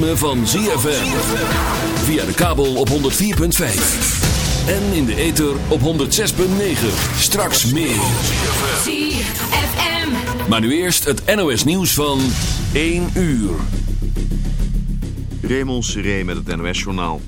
ritme van ZFM. Via de kabel op 104.5. En in de ether op 106.9. Straks meer. ZFM. Maar nu eerst het NOS nieuws van 1 uur. Raymond Seré met het NOS-journaal.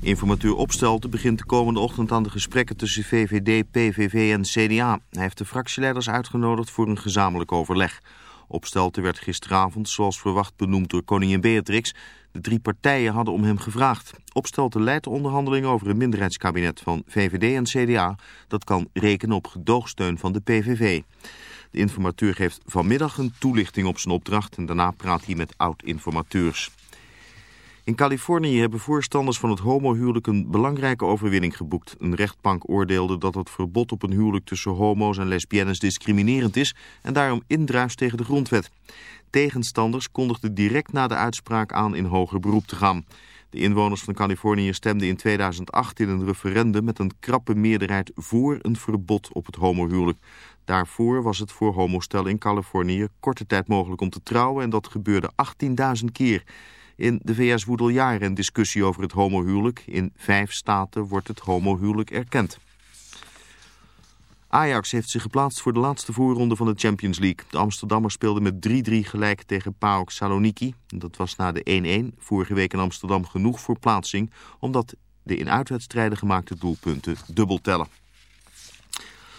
Informateur Opstelten begint de komende ochtend aan de gesprekken tussen VVD, PVV en CDA. Hij heeft de fractieleiders uitgenodigd voor een gezamenlijk overleg. Opstelten werd gisteravond, zoals verwacht, benoemd door koningin Beatrix. De drie partijen hadden om hem gevraagd. Opstelten leidt de onderhandeling over een minderheidskabinet van VVD en CDA. Dat kan rekenen op gedoogsteun van de PVV. De informateur geeft vanmiddag een toelichting op zijn opdracht en daarna praat hij met oud-informateurs. In Californië hebben voorstanders van het homohuwelijk een belangrijke overwinning geboekt. Een rechtbank oordeelde dat het verbod op een huwelijk tussen homo's en lesbiennes discriminerend is en daarom indruist tegen de grondwet. Tegenstanders kondigden direct na de uitspraak aan in hoger beroep te gaan. De inwoners van Californië stemden in 2008 in een referendum met een krappe meerderheid voor een verbod op het homohuwelijk. Daarvoor was het voor homostellen in Californië korte tijd mogelijk om te trouwen en dat gebeurde 18.000 keer. In de VS woedt al jaren een discussie over het homohuwelijk. In vijf staten wordt het homohuwelijk erkend. Ajax heeft zich geplaatst voor de laatste voorronde van de Champions League. De Amsterdammers speelden met 3-3 gelijk tegen PAOK Saloniki. Dat was na de 1-1 vorige week in Amsterdam genoeg voor plaatsing... omdat de in uitwedstrijden gemaakte doelpunten dubbel tellen.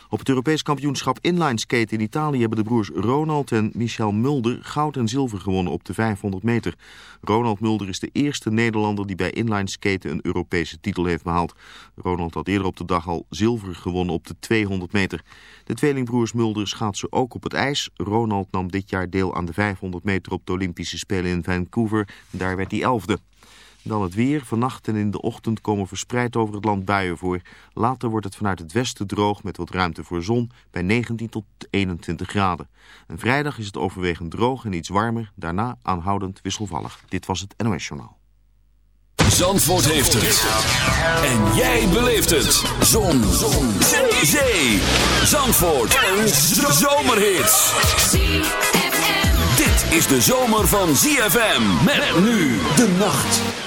Op het Europees kampioenschap inlineskate in Italië hebben de broers Ronald en Michel Mulder goud en zilver gewonnen op de 500 meter. Ronald Mulder is de eerste Nederlander die bij inlineskaten een Europese titel heeft behaald. Ronald had eerder op de dag al zilver gewonnen op de 200 meter. De tweelingbroers Mulder schaatsen ook op het ijs. Ronald nam dit jaar deel aan de 500 meter op de Olympische Spelen in Vancouver. Daar werd hij elfde. Dan het weer. Vannacht en in de ochtend komen verspreid over het land buien voor. Later wordt het vanuit het westen droog met wat ruimte voor zon bij 19 tot 21 graden. En vrijdag is het overwegend droog en iets warmer. Daarna aanhoudend wisselvallig. Dit was het NOS Journaal. Zandvoort heeft het. En jij beleeft het. Zon. Zon. Zee. Zandvoort. Een zomerhit. Dit is de zomer van ZFM. Met nu de nacht.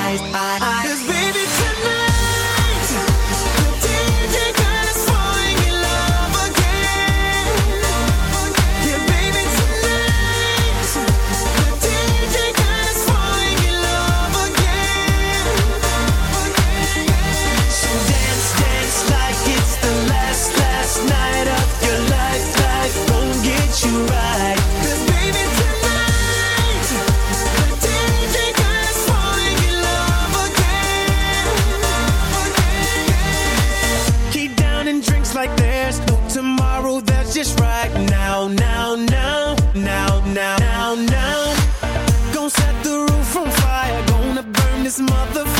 Eyes, eyes. 'Cause baby tonight, this motherfucker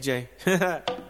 DJ.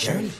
Surely.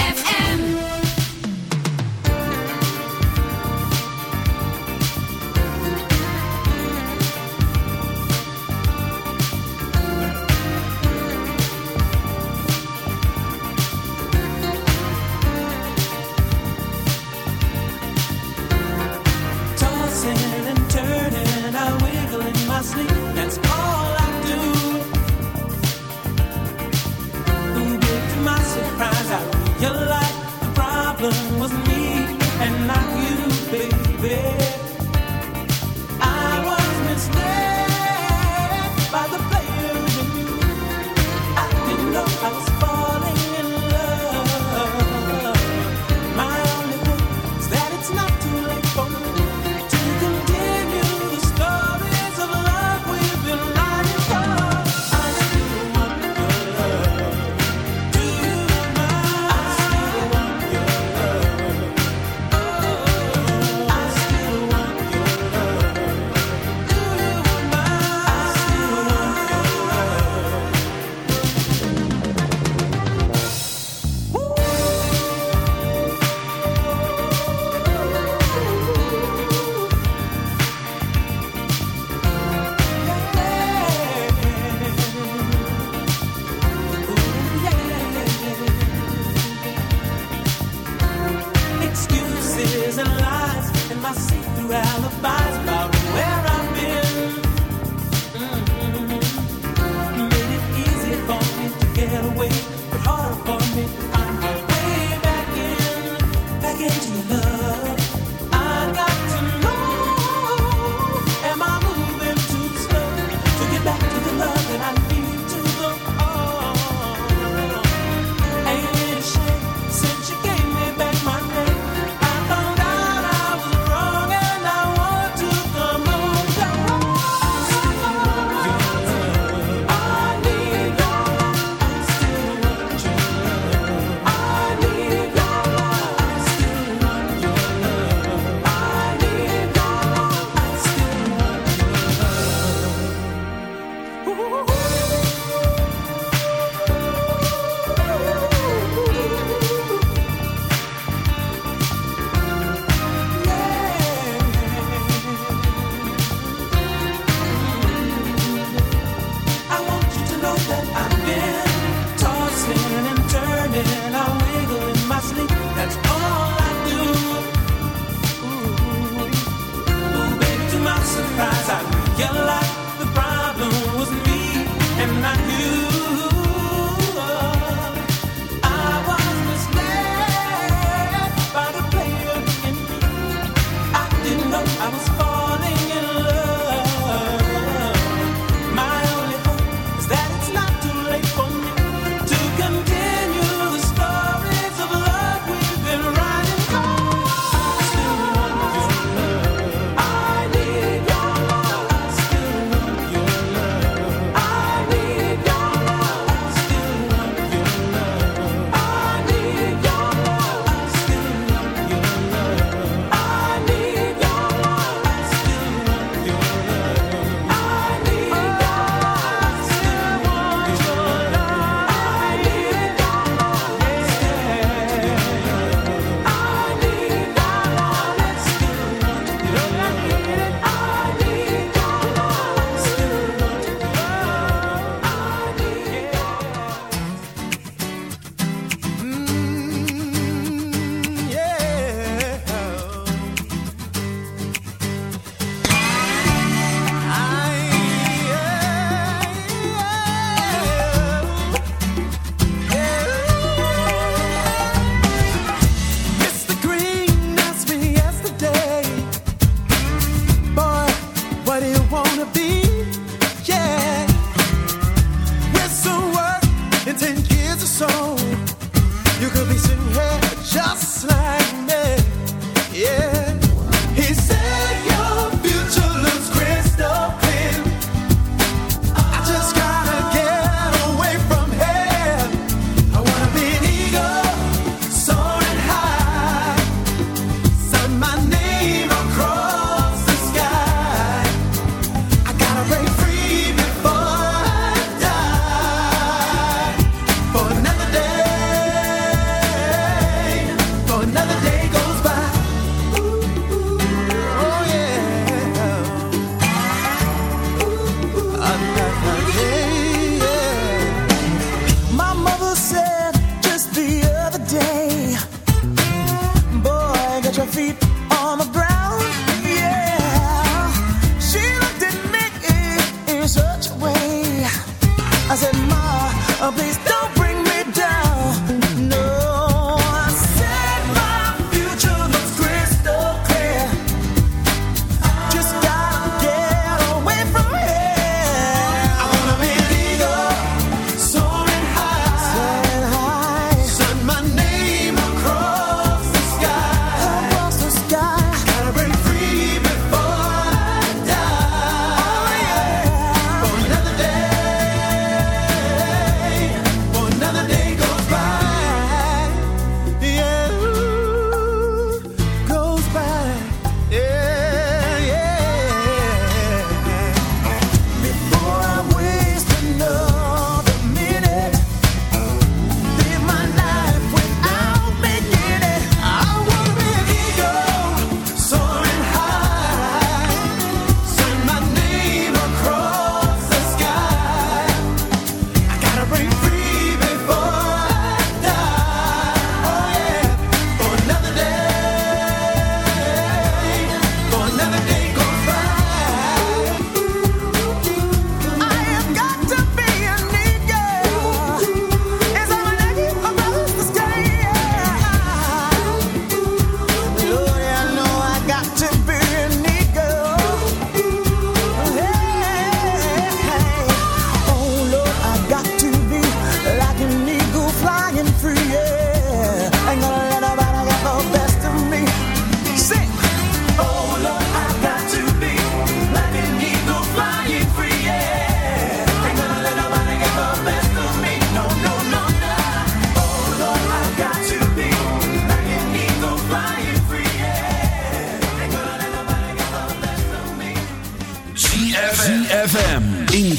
be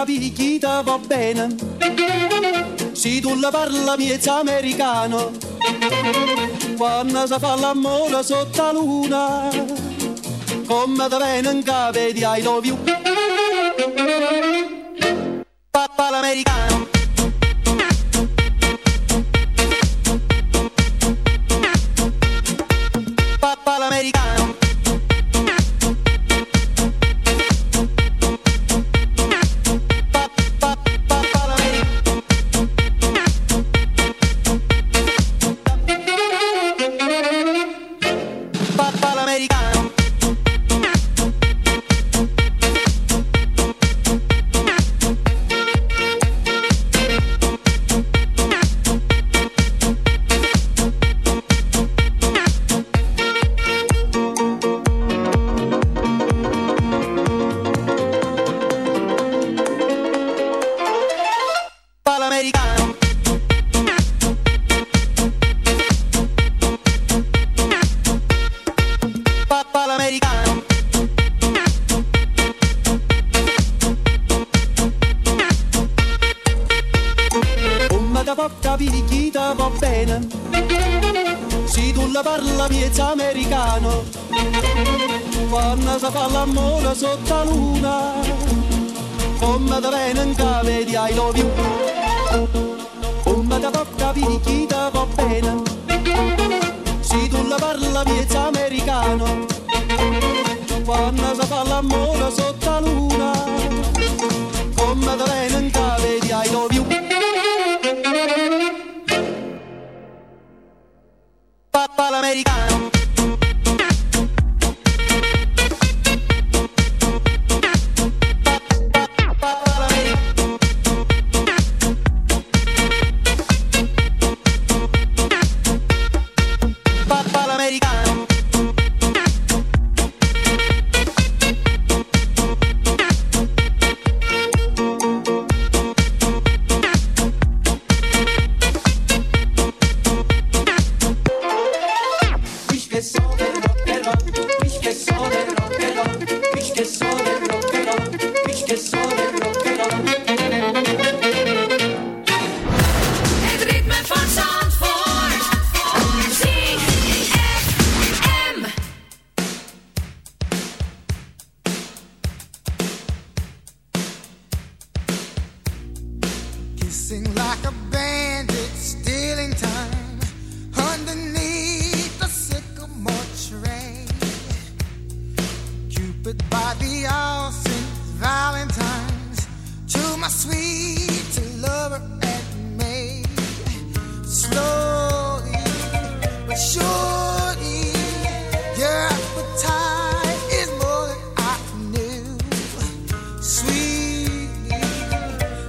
Poca picchita va bene. Se tu la parla miezza americano. Quando si fa l'amore sotto la luna Come da bene in capo di I love you americano. Quando si fa l'amore sotto la luna Come da bene in cave di I love you. Come da poca picchita va bene. Se tu la parla miezza americano. Quando si fa l'amore sotto la luna Come da bene in cave di I love you. Papà l'americano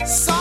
So